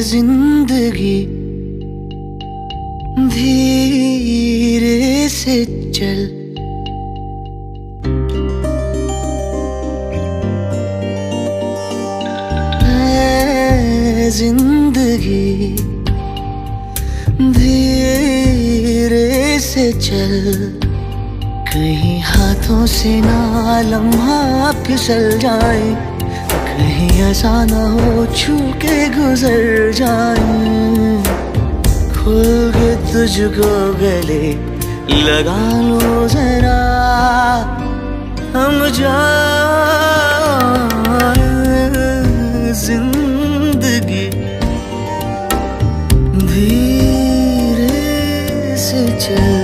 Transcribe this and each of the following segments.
ज़िंदगी धीरे से चल। ज़िंदगी धीरे से चल। कहीं हाथों से ना लम्हा फिसल जाए। ऐसा ना हो छू के गुजर जाए खुल के तुझको गले लगा लो जरा। हम जा ज़िंदगी धीरे से चल।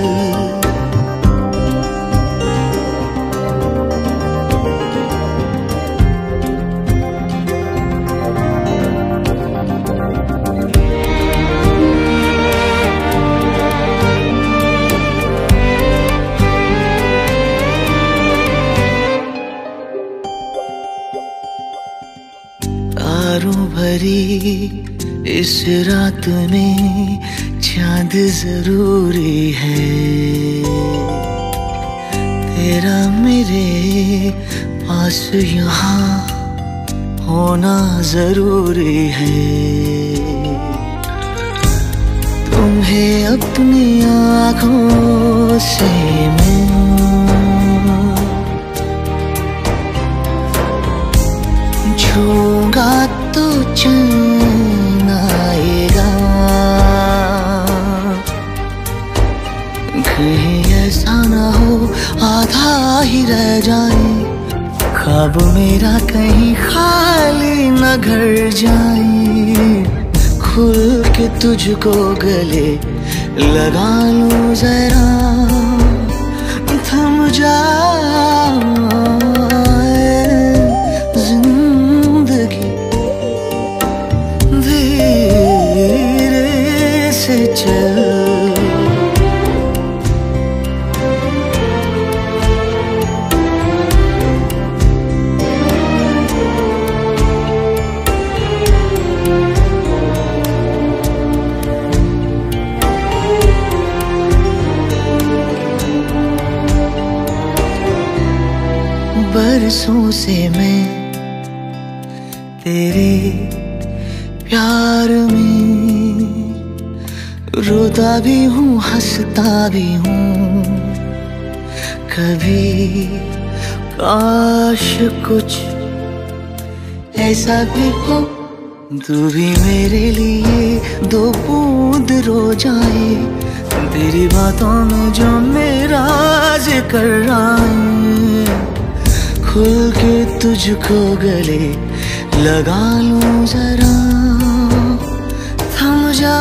तारों भरी इस रात में चाँद ज़रूरी है। तेरा मेरे पास यहाँ होना ज़रूरी है। तुम्हें अपनी आँखों से छूँगा तो चैन आएगा कहीं ऐसा ना हो, आधा ही रह जाए। ख्वाब मेरा कहीं खाली न घर जाए। खुल के तुझको गले लगा लो जरा। थम जा बरसों से मैं तेरे प्यार में रोता भी हूँ, हंसता भी हूँ। कभी काश कुछ ऐसा भी हो, तू भी मेरे लिए दो बूंद रो जाए। तेरी बातों में जो मेरा ज़िक्र आए खुल के तुझको गले लगा लूँ जरा। थम जा